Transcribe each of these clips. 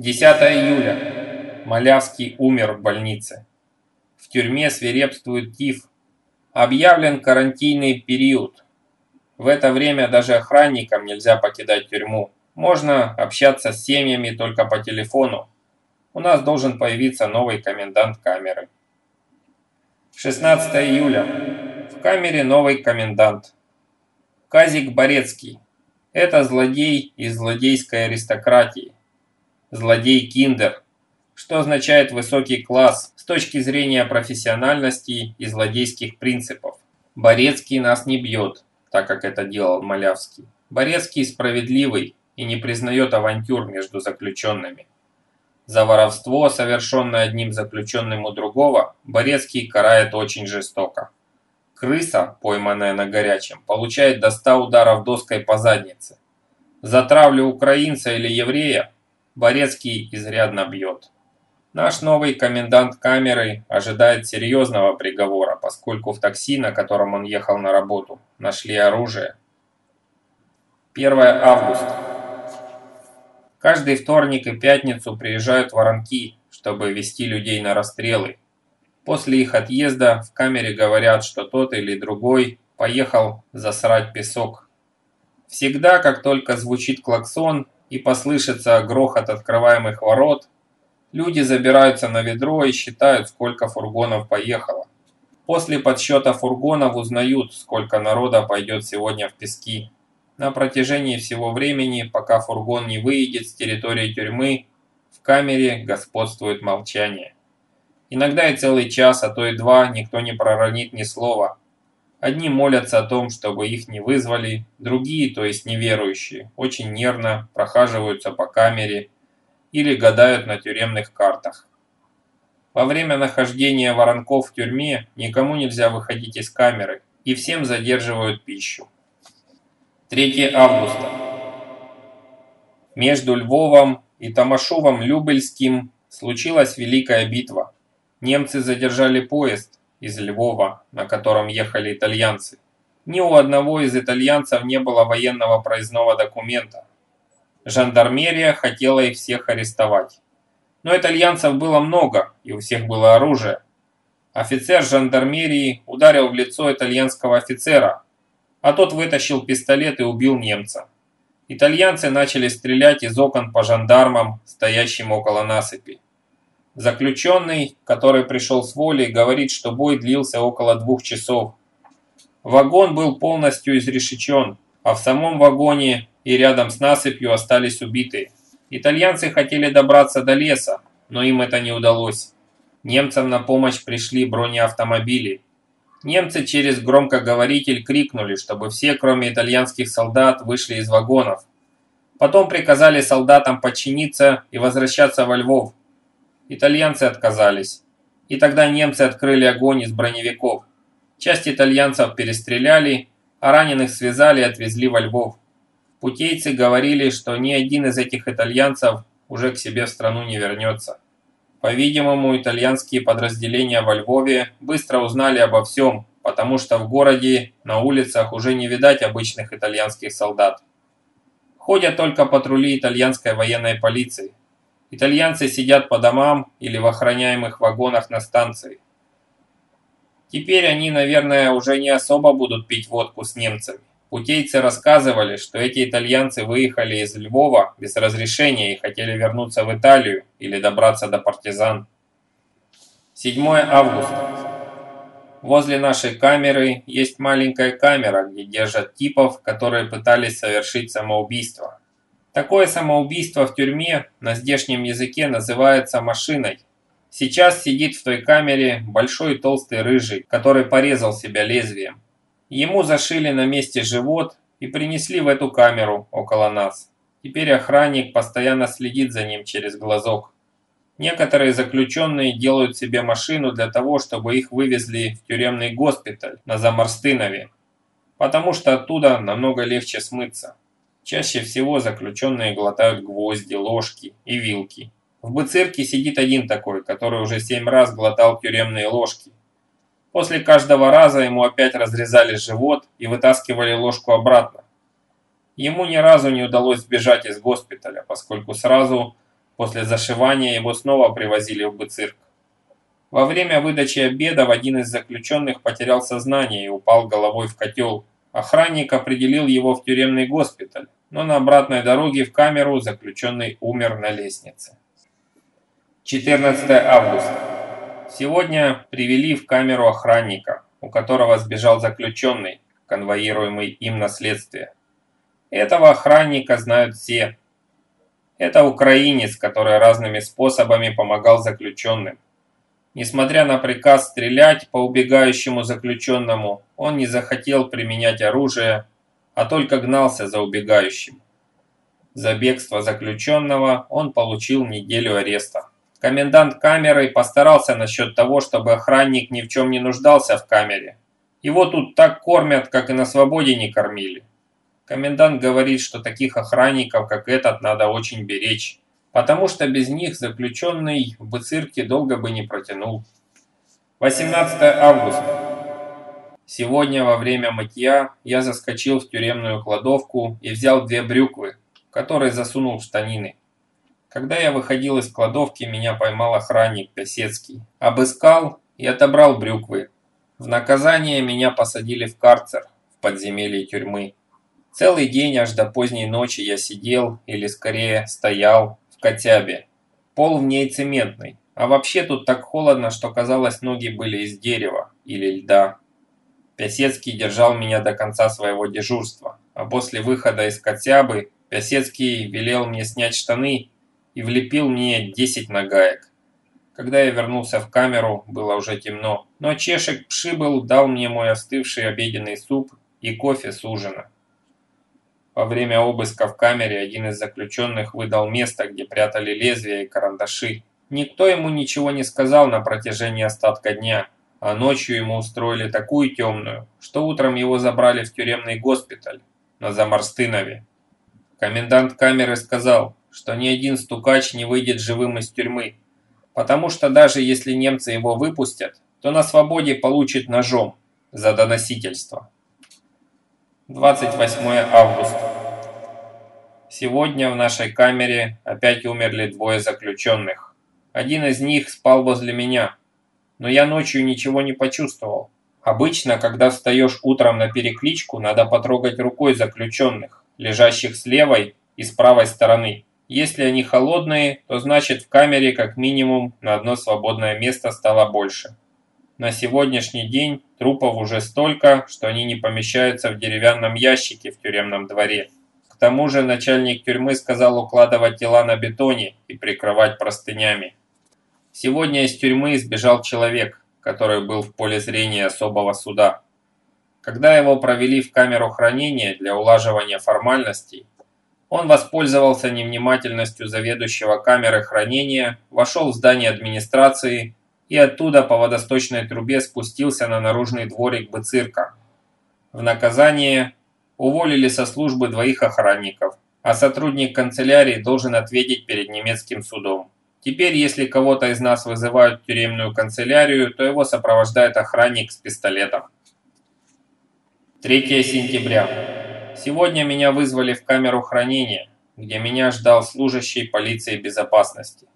10 июля. Малявский умер в больнице. В тюрьме свирепствует тиф. Объявлен карантинный период. В это время даже охранникам нельзя покидать тюрьму. Можно общаться с семьями только по телефону. У нас должен появиться новый комендант камеры. 16 июля. В камере новый комендант. Казик Борецкий. Это злодей из злодейской аристократии. Злодей Киндер, что означает высокий класс с точки зрения профессиональности и злодейских принципов. Борецкий нас не бьет, так как это делал Малявский. Борецкий справедливый и не признает авантюр между заключенными. За воровство, совершенное одним заключенным у другого, Борецкий карает очень жестоко. Крыса, пойманная на горячем, получает до 100 ударов доской по заднице. За травлю украинца или еврея Борецкий изрядно бьет. Наш новый комендант камеры ожидает серьезного приговора, поскольку в такси, на котором он ехал на работу, нашли оружие. 1 августа. Каждый вторник и пятницу приезжают воронки, чтобы вести людей на расстрелы. После их отъезда в камере говорят, что тот или другой поехал засрать песок. Всегда, как только звучит клаксон и послышится грохот открываемых ворот, люди забираются на ведро и считают, сколько фургонов поехало. После подсчета фургонов узнают, сколько народа пойдет сегодня в пески. На протяжении всего времени, пока фургон не выедет с территории тюрьмы, в камере господствует молчание. Иногда и целый час, а то и два, никто не проронит ни слова. Одни молятся о том, чтобы их не вызвали, другие, то есть неверующие, очень нервно прохаживаются по камере или гадают на тюремных картах. Во время нахождения воронков в тюрьме никому нельзя выходить из камеры, и всем задерживают пищу. 3 августа. Между Львовом и Томашовым-Любельским случилась Великая битва. Немцы задержали поезд из Львова, на котором ехали итальянцы. Ни у одного из итальянцев не было военного проездного документа. Жандармерия хотела их всех арестовать. Но итальянцев было много, и у всех было оружие. Офицер жандармерии ударил в лицо итальянского офицера, а тот вытащил пистолет и убил немца. Итальянцы начали стрелять из окон по жандармам, стоящим около насыпи. Заключенный, который пришел с волей, говорит, что бой длился около двух часов. Вагон был полностью изрешечен, а в самом вагоне и рядом с насыпью остались убитые. Итальянцы хотели добраться до леса, но им это не удалось. Немцам на помощь пришли бронеавтомобили, Немцы через громкоговоритель крикнули, чтобы все, кроме итальянских солдат, вышли из вагонов. Потом приказали солдатам подчиниться и возвращаться во Львов. Итальянцы отказались. И тогда немцы открыли огонь из броневиков. Часть итальянцев перестреляли, а раненых связали и отвезли во Львов. Путейцы говорили, что ни один из этих итальянцев уже к себе в страну не вернется. По-видимому, итальянские подразделения во Львове быстро узнали обо всем, потому что в городе на улицах уже не видать обычных итальянских солдат. Ходят только патрули итальянской военной полиции. Итальянцы сидят по домам или в охраняемых вагонах на станции. Теперь они, наверное, уже не особо будут пить водку с немцами. Путейцы рассказывали, что эти итальянцы выехали из Львова без разрешения и хотели вернуться в Италию или добраться до партизан. 7 августа. Возле нашей камеры есть маленькая камера, где держат типов, которые пытались совершить самоубийство. Такое самоубийство в тюрьме на здешнем языке называется машиной. Сейчас сидит в той камере большой толстый рыжий, который порезал себя лезвием. Ему зашили на месте живот и принесли в эту камеру около нас. Теперь охранник постоянно следит за ним через глазок. Некоторые заключенные делают себе машину для того, чтобы их вывезли в тюремный госпиталь на Заморстынове, потому что оттуда намного легче смыться. Чаще всего заключенные глотают гвозди, ложки и вилки. В Быцирке сидит один такой, который уже семь раз глотал тюремные ложки. После каждого раза ему опять разрезали живот и вытаскивали ложку обратно. Ему ни разу не удалось сбежать из госпиталя, поскольку сразу После зашивания его снова привозили в быцирк. Во время выдачи обеда в один из заключенных потерял сознание и упал головой в котел. Охранник определил его в тюремный госпиталь, но на обратной дороге в камеру заключенный умер на лестнице. 14 августа. Сегодня привели в камеру охранника, у которого сбежал заключенный, конвоируемый им на следствие. Этого охранника знают все. Это украинец, который разными способами помогал заключенным. Несмотря на приказ стрелять по убегающему заключенному, он не захотел применять оружие, а только гнался за убегающим. За бегство заключенного он получил неделю ареста. Комендант камеры постарался насчет того, чтобы охранник ни в чем не нуждался в камере. Его тут так кормят, как и на свободе не кормили. Комендант говорит, что таких охранников, как этот, надо очень беречь потому что без них заключенный в Быцирке долго бы не протянул. 18 августа. Сегодня во время мытья я заскочил в тюремную кладовку и взял две брюквы, которые засунул в штанины. Когда я выходил из кладовки, меня поймал охранник Песецкий. Обыскал и отобрал брюквы. В наказание меня посадили в карцер, в подземелье тюрьмы. Целый день аж до поздней ночи я сидел, или скорее стоял, в котябе. Пол в ней цементный. А вообще тут так холодно, что казалось, ноги были из дерева или льда. Пясецкий держал меня до конца своего дежурства, а после выхода из котябы Пясецкий велел мне снять штаны и влепил мне 10 нагаек. Когда я вернулся в камеру, было уже темно, но Чешек Пшибл дал мне мой остывший обеденный суп и кофе с ужина. Во время обыска в камере один из заключенных выдал место, где прятали лезвия и карандаши. Никто ему ничего не сказал на протяжении остатка дня, а ночью ему устроили такую темную, что утром его забрали в тюремный госпиталь на Замарстынове. Комендант камеры сказал, что ни один стукач не выйдет живым из тюрьмы, потому что даже если немцы его выпустят, то на свободе получит ножом за доносительство. 28 августа. Сегодня в нашей камере опять умерли двое заключенных. Один из них спал возле меня, но я ночью ничего не почувствовал. Обычно, когда встаешь утром на перекличку, надо потрогать рукой заключенных, лежащих с левой и с правой стороны. Если они холодные, то значит в камере как минимум на одно свободное место стало больше. На сегодняшний день трупов уже столько, что они не помещаются в деревянном ящике в тюремном дворе. К тому же начальник тюрьмы сказал укладывать тела на бетоне и прикрывать простынями. Сегодня из тюрьмы сбежал человек, который был в поле зрения особого суда. Когда его провели в камеру хранения для улаживания формальностей, он воспользовался невнимательностью заведующего камеры хранения, вошел в здание администрации и оттуда по водосточной трубе спустился на наружный дворик Быцирка. В наказание уволили со службы двоих охранников, а сотрудник канцелярии должен ответить перед немецким судом. Теперь, если кого-то из нас вызывают в тюремную канцелярию, то его сопровождает охранник с пистолетом. 3 сентября. Сегодня меня вызвали в камеру хранения, где меня ждал служащий полиции безопасности.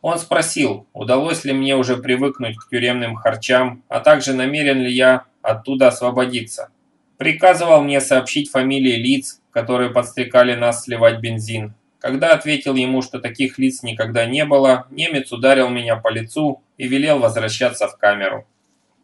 Он спросил, удалось ли мне уже привыкнуть к тюремным харчам, а также намерен ли я оттуда освободиться. Приказывал мне сообщить фамилии лиц, которые подстрекали нас сливать бензин. Когда ответил ему, что таких лиц никогда не было, немец ударил меня по лицу и велел возвращаться в камеру.